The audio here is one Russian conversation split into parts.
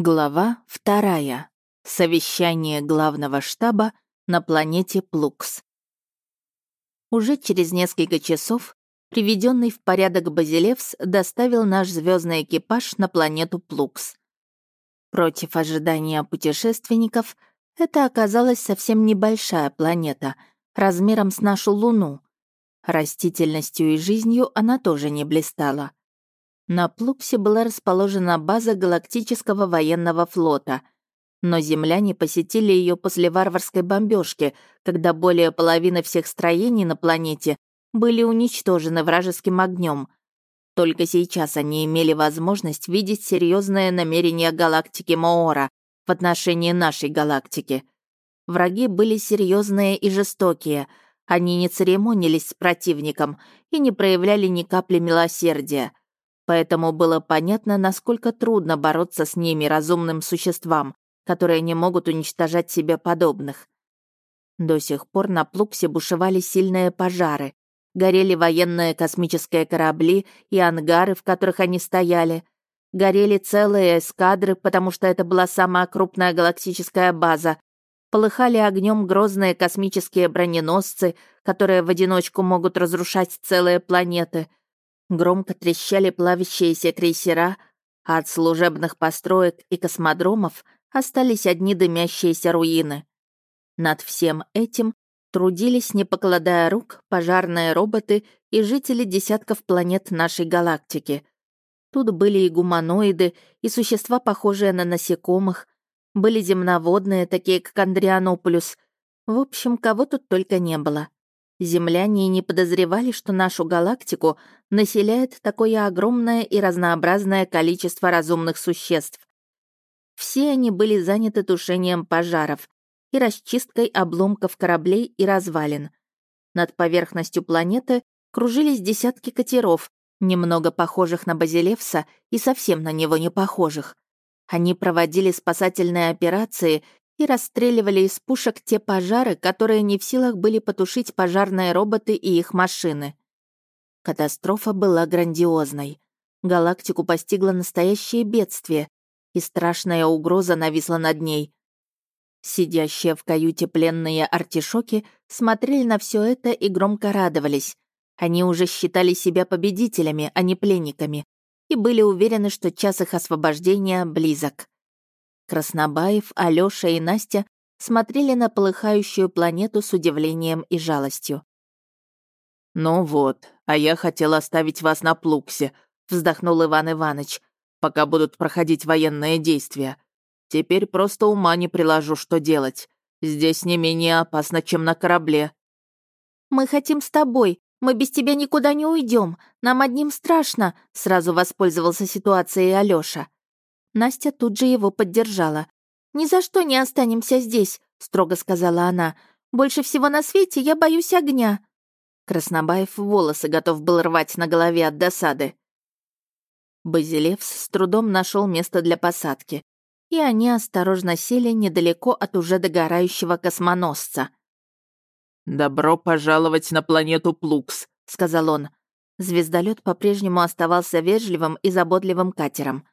Глава вторая. Совещание главного штаба на планете Плукс. Уже через несколько часов приведенный в порядок Базилевс доставил наш звездный экипаж на планету Плукс. Против ожидания путешественников, это оказалась совсем небольшая планета, размером с нашу Луну. Растительностью и жизнью она тоже не блистала. На Плуксе была расположена база Галактического военного флота, но земляне посетили ее после варварской бомбежки, когда более половины всех строений на планете были уничтожены вражеским огнем. Только сейчас они имели возможность видеть серьезное намерение галактики Моора в отношении нашей галактики. Враги были серьезные и жестокие. Они не церемонились с противником и не проявляли ни капли милосердия поэтому было понятно, насколько трудно бороться с ними, разумным существам, которые не могут уничтожать себе подобных. До сих пор на Плуксе бушевали сильные пожары, горели военные космические корабли и ангары, в которых они стояли, горели целые эскадры, потому что это была самая крупная галактическая база, полыхали огнем грозные космические броненосцы, которые в одиночку могут разрушать целые планеты — Громко трещали плавящиеся крейсера, а от служебных построек и космодромов остались одни дымящиеся руины. Над всем этим трудились, не покладая рук, пожарные роботы и жители десятков планет нашей галактики. Тут были и гуманоиды, и существа, похожие на насекомых, были земноводные, такие как Андрианополюс. В общем, кого тут только не было. Земляне не подозревали, что нашу галактику населяет такое огромное и разнообразное количество разумных существ. Все они были заняты тушением пожаров и расчисткой обломков кораблей и развалин. Над поверхностью планеты кружились десятки катеров, немного похожих на Базилевса и совсем на него не похожих. Они проводили спасательные операции и расстреливали из пушек те пожары, которые не в силах были потушить пожарные роботы и их машины. Катастрофа была грандиозной. Галактику постигло настоящее бедствие, и страшная угроза нависла над ней. Сидящие в каюте пленные артишоки смотрели на все это и громко радовались. Они уже считали себя победителями, а не пленниками, и были уверены, что час их освобождения близок. Краснобаев, Алёша и Настя смотрели на полыхающую планету с удивлением и жалостью. «Ну вот, а я хотел оставить вас на Плуксе», — вздохнул Иван Иванович, «пока будут проходить военные действия. Теперь просто ума не приложу, что делать. Здесь не менее опасно, чем на корабле». «Мы хотим с тобой. Мы без тебя никуда не уйдем. Нам одним страшно», — сразу воспользовался ситуацией Алёша. Настя тут же его поддержала. «Ни за что не останемся здесь», — строго сказала она. «Больше всего на свете я боюсь огня». Краснобаев волосы готов был рвать на голове от досады. Базилевс с трудом нашел место для посадки, и они осторожно сели недалеко от уже догорающего космоносца. «Добро пожаловать на планету Плукс», — сказал он. Звездолет по-прежнему оставался вежливым и заботливым катером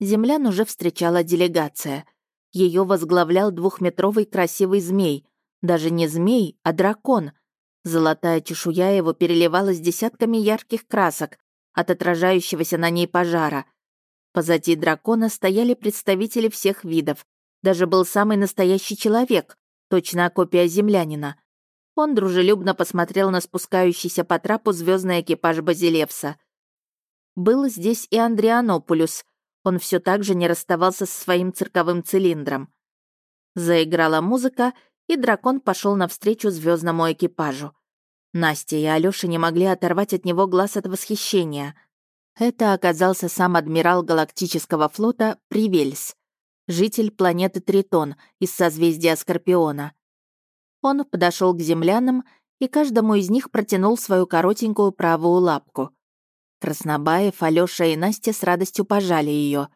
землян уже встречала делегация. Ее возглавлял двухметровый красивый змей. Даже не змей, а дракон. Золотая чешуя его переливалась десятками ярких красок от отражающегося на ней пожара. Позади дракона стояли представители всех видов. Даже был самый настоящий человек, точная копия землянина. Он дружелюбно посмотрел на спускающийся по трапу звездный экипаж Базилевса. Был здесь и Андрианополюс, он все так же не расставался со своим цирковым цилиндром. Заиграла музыка, и дракон пошел навстречу звездному экипажу. Настя и Алёша не могли оторвать от него глаз от восхищения. Это оказался сам адмирал галактического флота Привельс, житель планеты Тритон из созвездия Скорпиона. Он подошел к землянам и каждому из них протянул свою коротенькую правую лапку. Краснобаев, Алёша и Настя с радостью пожали ее.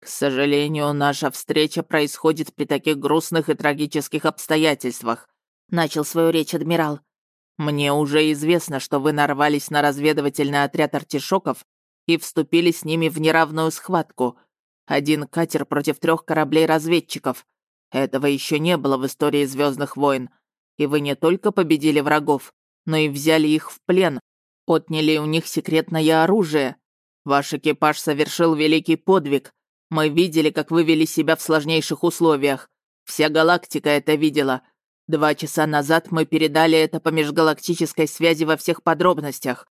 «К сожалению, наша встреча происходит при таких грустных и трагических обстоятельствах», — начал свою речь адмирал. «Мне уже известно, что вы нарвались на разведывательный отряд артишоков и вступили с ними в неравную схватку. Один катер против трех кораблей-разведчиков. Этого еще не было в истории Звездных войн. И вы не только победили врагов, но и взяли их в плен, отняли у них секретное оружие. Ваш экипаж совершил великий подвиг. Мы видели, как вы вели себя в сложнейших условиях. Вся галактика это видела. Два часа назад мы передали это по межгалактической связи во всех подробностях.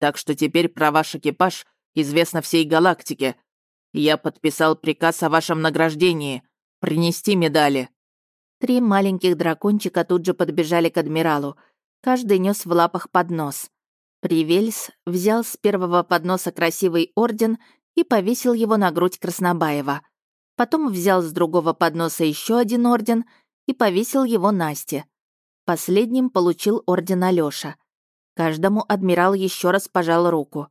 Так что теперь про ваш экипаж известно всей галактике. Я подписал приказ о вашем награждении. Принести медали». Три маленьких дракончика тут же подбежали к адмиралу. Каждый нес в лапах поднос. Привельс взял с первого подноса красивый орден и повесил его на грудь Краснобаева. Потом взял с другого подноса еще один орден и повесил его Насте. Последним получил орден Алёша. Каждому адмирал еще раз пожал руку.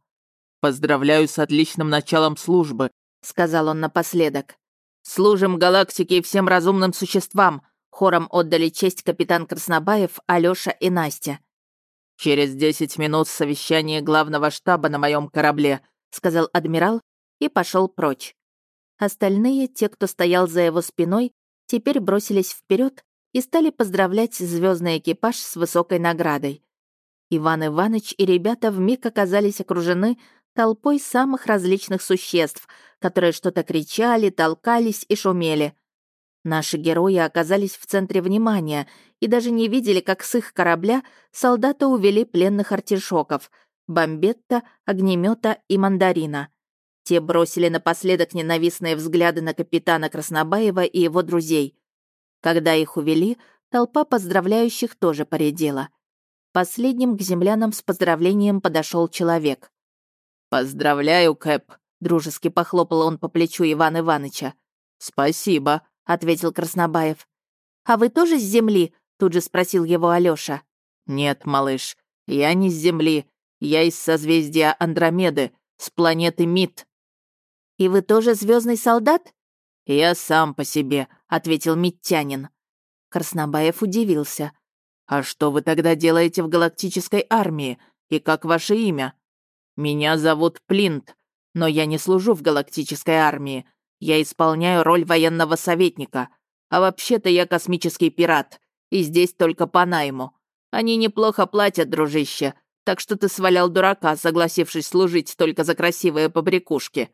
«Поздравляю с отличным началом службы», — сказал он напоследок. «Служим галактике и всем разумным существам», — хором отдали честь капитан Краснобаев, Алёша и Настя. «Через десять минут совещание главного штаба на моем корабле», — сказал адмирал и пошел прочь. Остальные, те, кто стоял за его спиной, теперь бросились вперед и стали поздравлять звездный экипаж с высокой наградой. Иван Иванович и ребята вмиг оказались окружены толпой самых различных существ, которые что-то кричали, толкались и шумели. Наши герои оказались в центре внимания и даже не видели, как с их корабля солдаты увели пленных артишоков — бомбетта, огнемета и мандарина. Те бросили напоследок ненавистные взгляды на капитана Краснобаева и его друзей. Когда их увели, толпа поздравляющих тоже поредела — Последним к землянам с поздравлением подошел человек. «Поздравляю, Кэп», — дружески похлопал он по плечу Ивана Ивановича. «Спасибо», — ответил Краснобаев. «А вы тоже с земли?» — тут же спросил его Алёша. «Нет, малыш, я не с земли. Я из созвездия Андромеды, с планеты Мид». «И вы тоже звездный солдат?» «Я сам по себе», — ответил Миттянин. Краснобаев удивился. «А что вы тогда делаете в галактической армии? И как ваше имя?» «Меня зовут Плинт, но я не служу в галактической армии. Я исполняю роль военного советника. А вообще-то я космический пират, и здесь только по найму. Они неплохо платят, дружище, так что ты свалял дурака, согласившись служить только за красивые побрякушки».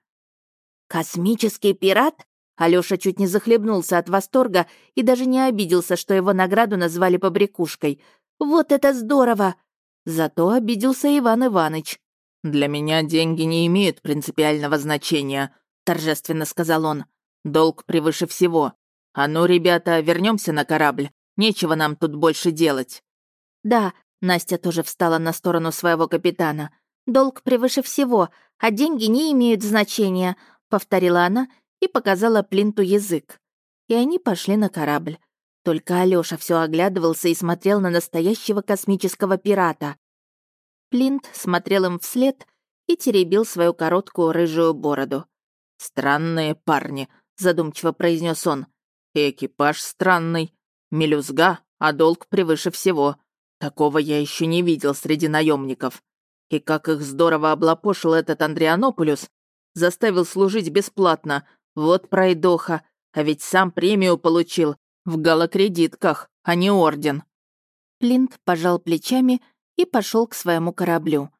«Космический пират?» Алёша чуть не захлебнулся от восторга и даже не обиделся, что его награду назвали побрякушкой. «Вот это здорово!» Зато обиделся Иван Иваныч. «Для меня деньги не имеют принципиального значения», — торжественно сказал он. «Долг превыше всего. А ну, ребята, вернемся на корабль. Нечего нам тут больше делать». «Да», — Настя тоже встала на сторону своего капитана. «Долг превыше всего, а деньги не имеют значения», — повторила она и показала Плинту язык. И они пошли на корабль. Только Алёша все оглядывался и смотрел на настоящего космического пирата. Плинт смотрел им вслед и теребил свою короткую рыжую бороду. «Странные парни», — задумчиво произнес он. «Экипаж странный. Мелюзга, а долг превыше всего. Такого я еще не видел среди наемников. И как их здорово облапошил этот Андрианополюс, заставил служить бесплатно, вот пройдоха, а ведь сам премию получил в галокредитках, а не орден. Плинт пожал плечами и пошел к своему кораблю.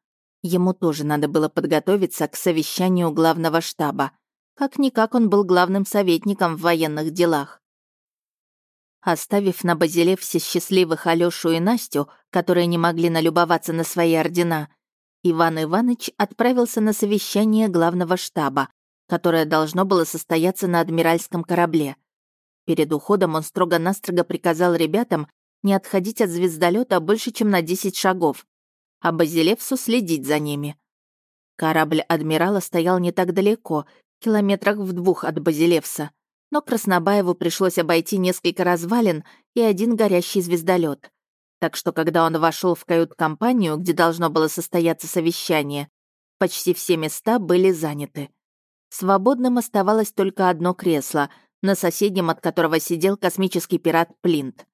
Ему тоже надо было подготовиться к совещанию главного штаба. Как-никак он был главным советником в военных делах. Оставив на Базилевсе счастливых Алёшу и Настю, которые не могли налюбоваться на свои ордена, Иван Иванович отправился на совещание главного штаба, которое должно было состояться на адмиральском корабле. Перед уходом он строго-настрого приказал ребятам не отходить от звездолета больше, чем на 10 шагов, а Базилевсу следить за ними. Корабль адмирала стоял не так далеко, километрах в двух от Базилевса, но Краснобаеву пришлось обойти несколько развалин и один горящий звездолет. Так что, когда он вошел в кают-компанию, где должно было состояться совещание, почти все места были заняты. Свободным оставалось только одно кресло, на соседнем от которого сидел космический пират Плинт.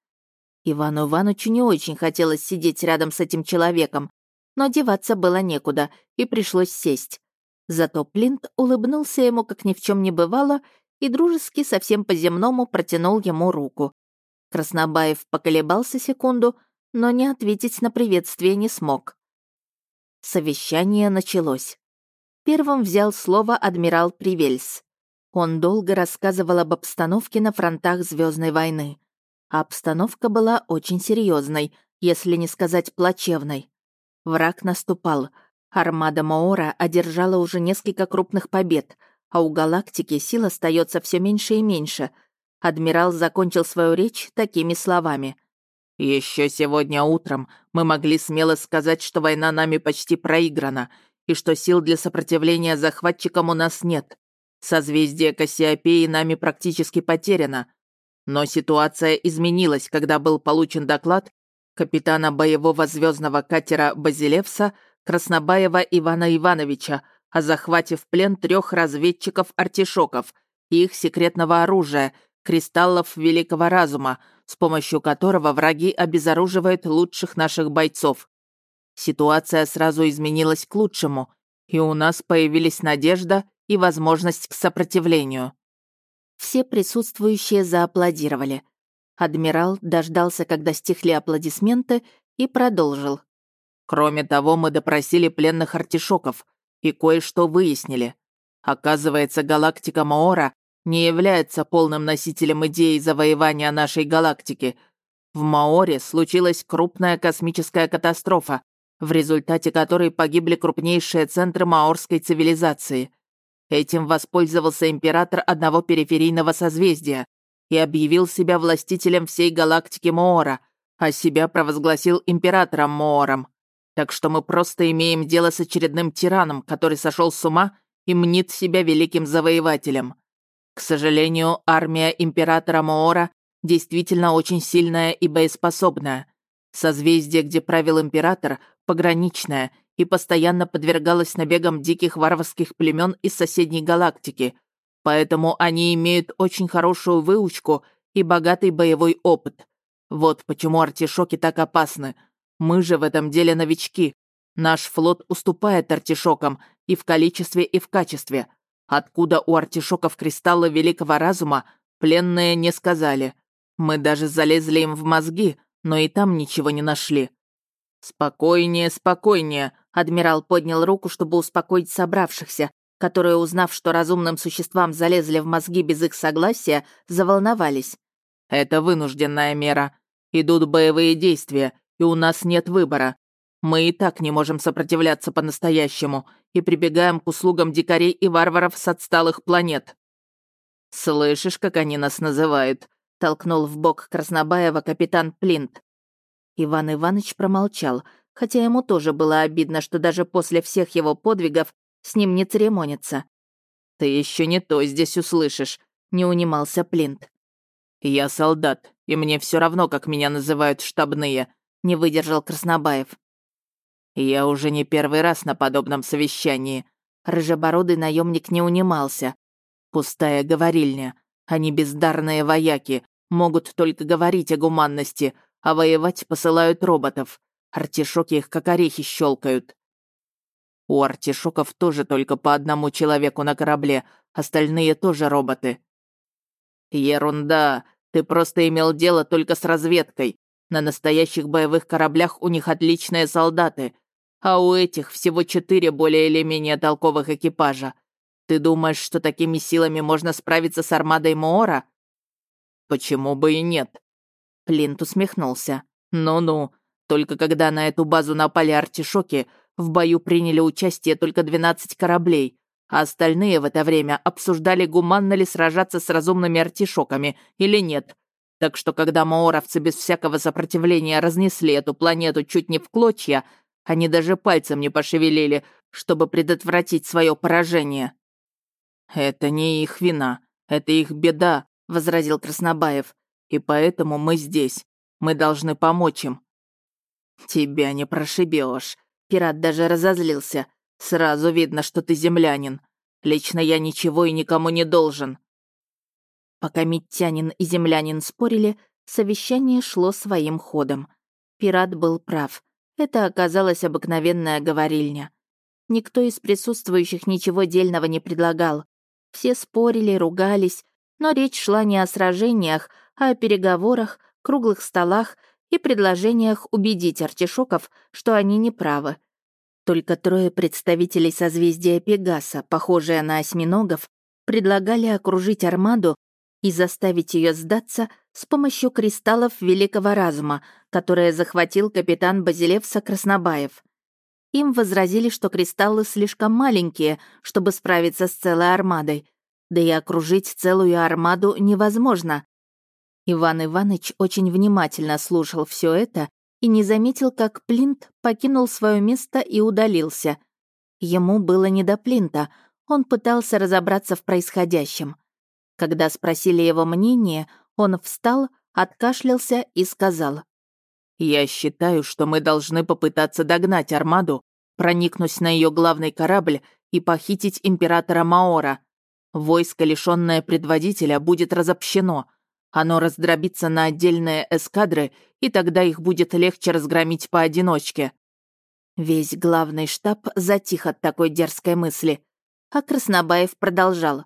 Ивану Ивановичу не очень хотелось сидеть рядом с этим человеком, но деваться было некуда, и пришлось сесть. Зато Плинт улыбнулся ему, как ни в чем не бывало, и дружески совсем по-земному протянул ему руку. Краснобаев поколебался секунду, но не ответить на приветствие не смог. Совещание началось. Первым взял слово адмирал Привельс. Он долго рассказывал об обстановке на фронтах Звездной войны. А обстановка была очень серьезной, если не сказать плачевной. Враг наступал. Армада Маора одержала уже несколько крупных побед, а у галактики сил остается все меньше и меньше. Адмирал закончил свою речь такими словами. Еще сегодня утром мы могли смело сказать, что война нами почти проиграна, и что сил для сопротивления захватчикам у нас нет. Созвездие Кассиопеи нами практически потеряно. Но ситуация изменилась, когда был получен доклад капитана боевого звездного катера «Базилевса» Краснобаева Ивана Ивановича о захвате в плен трех разведчиков-артишоков и их секретного оружия, кристаллов великого разума, с помощью которого враги обезоруживают лучших наших бойцов. Ситуация сразу изменилась к лучшему, и у нас появились надежда и возможность к сопротивлению. Все присутствующие зааплодировали. Адмирал дождался, когда стихли аплодисменты, и продолжил. «Кроме того, мы допросили пленных артишоков и кое-что выяснили. Оказывается, галактика Маора не является полным носителем идеи завоевания нашей галактики. В Маоре случилась крупная космическая катастрофа, в результате которой погибли крупнейшие центры маорской цивилизации — Этим воспользовался император одного периферийного созвездия и объявил себя властителем всей галактики Моора, а себя провозгласил императором Моором. Так что мы просто имеем дело с очередным тираном, который сошел с ума и мнит себя великим завоевателем. К сожалению, армия императора Моора действительно очень сильная и боеспособная. Созвездие, где правил император, пограничное — и постоянно подвергалась набегам диких варварских племен из соседней галактики, поэтому они имеют очень хорошую выучку и богатый боевой опыт. Вот почему артишоки так опасны. Мы же в этом деле новички. Наш флот уступает артишокам и в количестве, и в качестве. Откуда у артишоков кристаллы великого разума, пленные не сказали. Мы даже залезли им в мозги, но и там ничего не нашли. «Спокойнее, спокойнее», Адмирал поднял руку, чтобы успокоить собравшихся, которые, узнав, что разумным существам залезли в мозги без их согласия, заволновались. «Это вынужденная мера. Идут боевые действия, и у нас нет выбора. Мы и так не можем сопротивляться по-настоящему и прибегаем к услугам дикарей и варваров с отсталых планет». «Слышишь, как они нас называют?» — толкнул в бок Краснобаева капитан Плинт. Иван Иванович промолчал — хотя ему тоже было обидно, что даже после всех его подвигов с ним не церемонится. «Ты еще не то здесь услышишь», — не унимался Плинт. «Я солдат, и мне все равно, как меня называют штабные», — не выдержал Краснобаев. «Я уже не первый раз на подобном совещании», — рыжебородый наемник не унимался. «Пустая говорильня. Они бездарные вояки, могут только говорить о гуманности, а воевать посылают роботов. Артишоки их как орехи щелкают. У артишоков тоже только по одному человеку на корабле, остальные тоже роботы. Ерунда, ты просто имел дело только с разведкой. На настоящих боевых кораблях у них отличные солдаты, а у этих всего четыре более или менее толковых экипажа. Ты думаешь, что такими силами можно справиться с армадой Моора? Почему бы и нет? Плинт усмехнулся. Ну-ну, только когда на эту базу напали артишоки, в бою приняли участие только 12 кораблей, а остальные в это время обсуждали, гуманно ли сражаться с разумными артишоками или нет. Так что когда маоровцы без всякого сопротивления разнесли эту планету чуть не в клочья, они даже пальцем не пошевелили, чтобы предотвратить свое поражение. «Это не их вина, это их беда», — возразил Краснобаев. «И поэтому мы здесь. Мы должны помочь им. «Тебя не прошибешь. Пират даже разозлился. «Сразу видно, что ты землянин. Лично я ничего и никому не должен». Пока Миттянин и землянин спорили, совещание шло своим ходом. Пират был прав. Это оказалась обыкновенная говорильня. никто из присутствующих ничего дельного не предлагал. Все спорили, ругались, но речь шла не о сражениях, а о переговорах, круглых столах и предложениях убедить артишоков, что они не правы. Только трое представителей созвездия Пегаса, похожие на осьминогов, предлагали окружить армаду и заставить ее сдаться с помощью кристаллов великого разума, которые захватил капитан Базилевса Краснобаев. Им возразили, что кристаллы слишком маленькие, чтобы справиться с целой армадой, да и окружить целую армаду невозможно. Иван Иванович очень внимательно слушал все это и не заметил, как Плинт покинул свое место и удалился. Ему было не до Плинта, он пытался разобраться в происходящем. Когда спросили его мнение, он встал, откашлялся и сказал. «Я считаю, что мы должны попытаться догнать армаду, проникнуть на ее главный корабль и похитить императора Маора. Войско, лишённое предводителя, будет разобщено. Оно раздробится на отдельные эскадры, и тогда их будет легче разгромить поодиночке». Весь главный штаб затих от такой дерзкой мысли. А Краснобаев продолжал.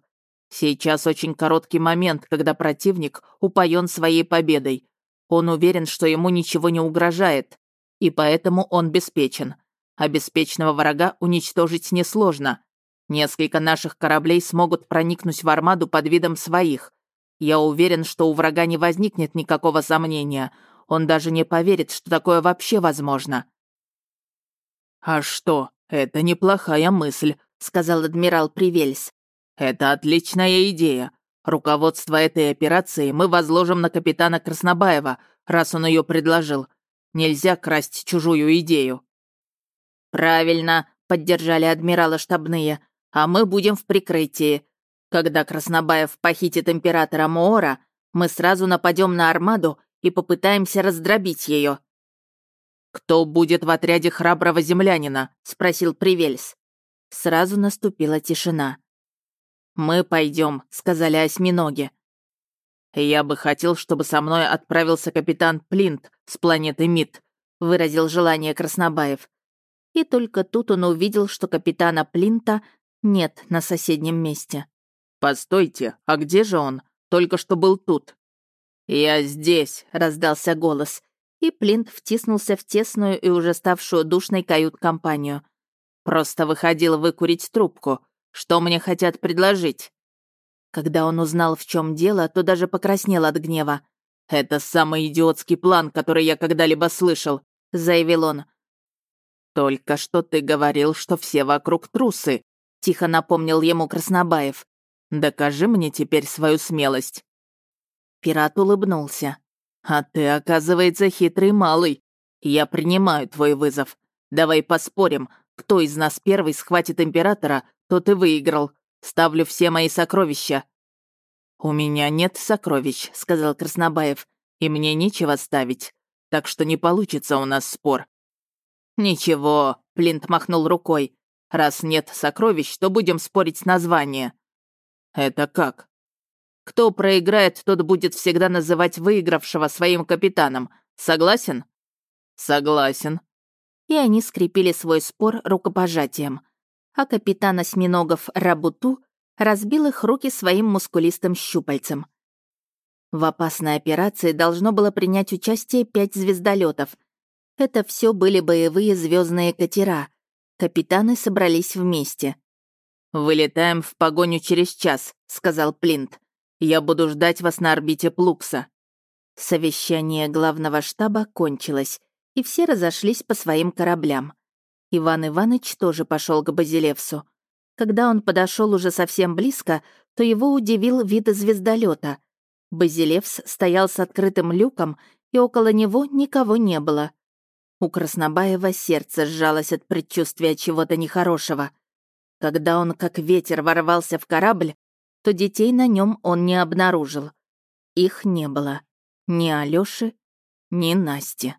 Сейчас очень короткий момент, когда противник упоен своей победой. Он уверен, что ему ничего не угрожает, и поэтому он беспечен. А беспечного врага уничтожить несложно. Несколько наших кораблей смогут проникнуть в армаду под видом своих. Я уверен, что у врага не возникнет никакого сомнения. Он даже не поверит, что такое вообще возможно. «А что, это неплохая мысль», — сказал адмирал Привельс. «Это отличная идея. Руководство этой операцией мы возложим на капитана Краснобаева, раз он ее предложил. Нельзя красть чужую идею». «Правильно», — поддержали адмирала штабные, «а мы будем в прикрытии. Когда Краснобаев похитит императора Моора, мы сразу нападем на армаду и попытаемся раздробить ее. «Кто будет в отряде храброго землянина?» — спросил Привельс. Сразу наступила тишина. «Мы пойдем», — сказали осьминоги. «Я бы хотел, чтобы со мной отправился капитан Плинт с планеты Мид», — выразил желание Краснобаев. И только тут он увидел, что капитана Плинта нет на соседнем месте. «Постойте, а где же он? Только что был тут». «Я здесь», — раздался голос, и Плинт втиснулся в тесную и уже ставшую душной кают-компанию. Просто выходил выкурить трубку. Что мне хотят предложить?» Когда он узнал, в чем дело, то даже покраснел от гнева. «Это самый идиотский план, который я когда-либо слышал», — заявил он. «Только что ты говорил, что все вокруг трусы», — тихо напомнил ему Краснобаев. «Докажи мне теперь свою смелость». Пират улыбнулся. «А ты, оказывается, хитрый малый. Я принимаю твой вызов. Давай поспорим, кто из нас первый схватит императора, то ты выиграл. Ставлю все мои сокровища». «У меня нет сокровищ», — сказал Краснобаев, «и мне нечего ставить, так что не получится у нас спор». «Ничего», — Плинт махнул рукой, «раз нет сокровищ, то будем спорить название». «Это как?» «Кто проиграет, тот будет всегда называть выигравшего своим капитаном. Согласен?» «Согласен». И они скрепили свой спор рукопожатием а капитан осьминогов Рабуту разбил их руки своим мускулистым щупальцем. В опасной операции должно было принять участие пять звездолетов. Это все были боевые звездные катера. Капитаны собрались вместе. «Вылетаем в погоню через час», — сказал Плинт. «Я буду ждать вас на орбите Плукса». Совещание главного штаба кончилось, и все разошлись по своим кораблям. Иван Иванович тоже пошел к Базилевсу. Когда он подошел уже совсем близко, то его удивил вид звездолета. Базилевс стоял с открытым люком, и около него никого не было. У Краснобаева сердце сжалось от предчувствия чего-то нехорошего. Когда он как ветер ворвался в корабль, то детей на нем он не обнаружил. Их не было. Ни Алёши, ни Насти.